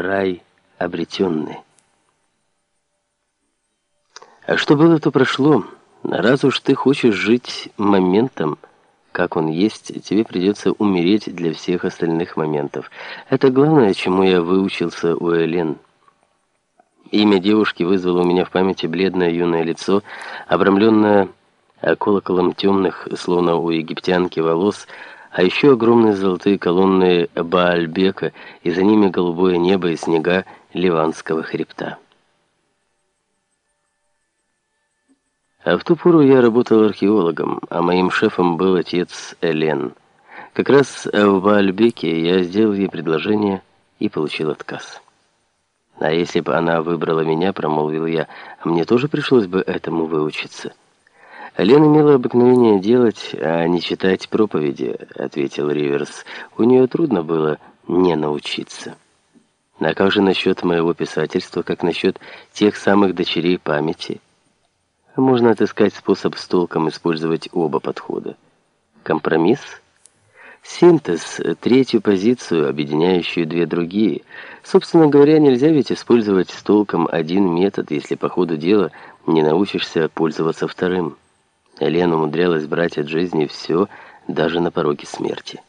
рай обретенный. А что было, то прошло. Раз уж ты хочешь жить моментом, как он есть, тебе придется умереть для всех остальных моментов. Это главное, чему я выучился у Элен. Имя девушки вызвало у меня в памяти бледное юное лицо, обрамленное колоколом темных, словно у египтянки, волос, а еще огромные золотые колонны Баальбека, и за ними голубое небо и снега Ливанского хребта. А в ту пору я работал археологом, а моим шефом был отец Элен. Как раз в Баальбеке я сделал ей предложение и получил отказ. А если бы она выбрала меня, промолвил я, мне тоже пришлось бы этому выучиться. Лена имела обыкновение делать, а не читать проповеди, ответил Риверс. У нее трудно было не научиться. А как же насчет моего писательства, как насчет тех самых дочерей памяти? Можно отыскать способ с толком использовать оба подхода. Компромисс? Синтез, третью позицию, объединяющую две другие. Собственно говоря, нельзя ведь использовать с толком один метод, если по ходу дела не научишься пользоваться вторым. Лена умудрялась брать от жизни все, даже на пороге смерти.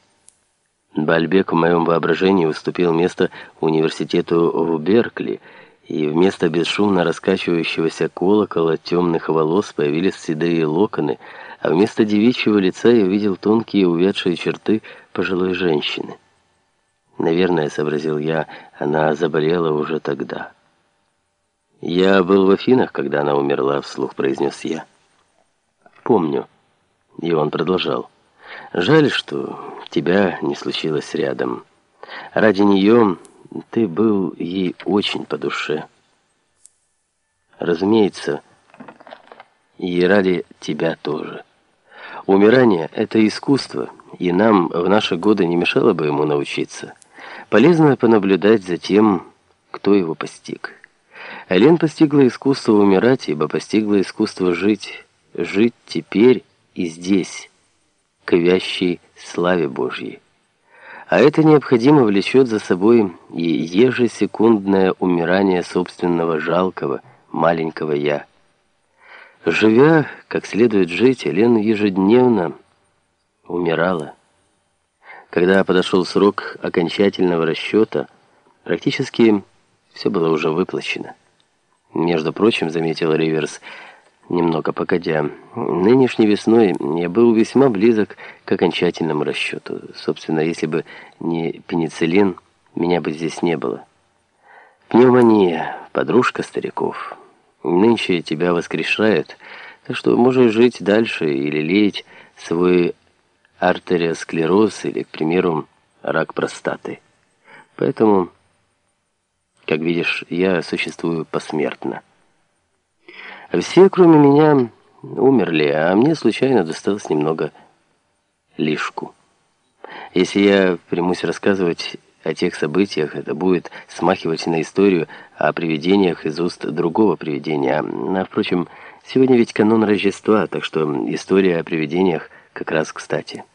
Бальбек в моем воображении уступил место университету в Беркли, и вместо бесшумно раскачивающегося колокола темных волос появились седые локоны, а вместо девичьего лица я увидел тонкие увядшие черты пожилой женщины. Наверное, сообразил я, она заболела уже тогда. «Я был в Афинах, когда она умерла», — вслух произнес я помню». И он продолжал. «Жаль, что тебя не случилось рядом. Ради нее ты был ей очень по душе. Разумеется, и ради тебя тоже. Умирание — это искусство, и нам в наши годы не мешало бы ему научиться. Полезно понаблюдать за тем, кто его постиг. Элен постигла искусство умирать, ибо постигла искусство жить, жить теперь и здесь, к вящей славе Божьей. А это необходимо влечет за собой и ежесекундное умирание собственного жалкого, маленького «я». Живя, как следует жить, Елена ежедневно умирала. Когда подошел срок окончательного расчета, практически все было уже выплачено. Между прочим, заметил Риверс, немного погодя. Нынешней весной я был весьма близок к окончательному расчету. Собственно, если бы не пенициллин, меня бы здесь не было. Пневмония, подружка стариков. Нынче тебя воскрешают, так что можешь жить дальше или леять свой артериосклероз или, к примеру, рак простаты. Поэтому, как видишь, я существую посмертно. Все, кроме меня, умерли, а мне случайно досталось немного лишку. Если я примусь рассказывать о тех событиях, это будет смахивать на историю о привидениях из уст другого привидения. А, впрочем, сегодня ведь канун Рождества, так что история о привидениях как раз кстати.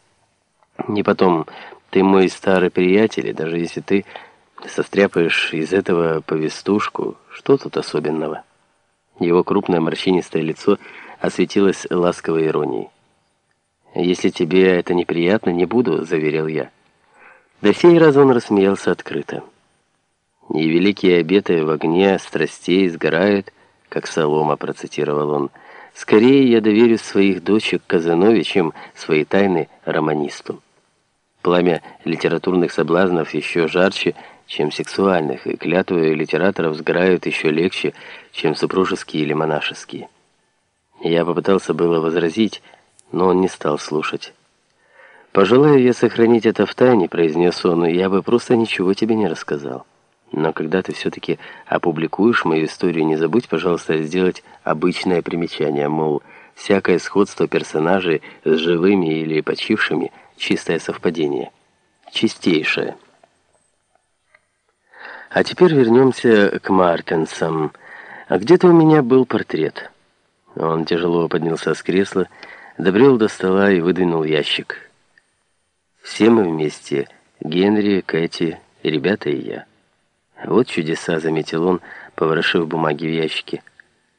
Не потом, ты мой старый приятель, и даже если ты состряпаешь из этого повестушку, что тут особенного?» Его крупное морщинистое лицо осветилось ласковой иронией. «Если тебе это неприятно, не буду», — заверил я. До сей раз он рассмеялся открыто. «И великие обеты в огне страстей сгорают, как солома», — процитировал он. «Скорее я доверю своих дочек Казанове, чем свои тайны романисту». Пламя литературных соблазнов еще жарче — чем сексуальных, и клятвы литераторов сгорают еще легче, чем супружеские или монашеские. Я попытался было возразить, но он не стал слушать. «Пожелаю я сохранить это в тайне», — произнес он, — «я бы просто ничего тебе не рассказал. Но когда ты все-таки опубликуешь мою историю, не забудь, пожалуйста, сделать обычное примечание, мол, всякое сходство персонажей с живыми или почившими — чистое совпадение. Чистейшее». А теперь вернемся к Мартенсам. А где-то у меня был портрет. Он тяжело поднялся с кресла, добрел до стола и выдвинул ящик. Все мы вместе, Генри, Кэти, ребята и я. Вот чудеса, заметил он, поворошив бумаги в ящике.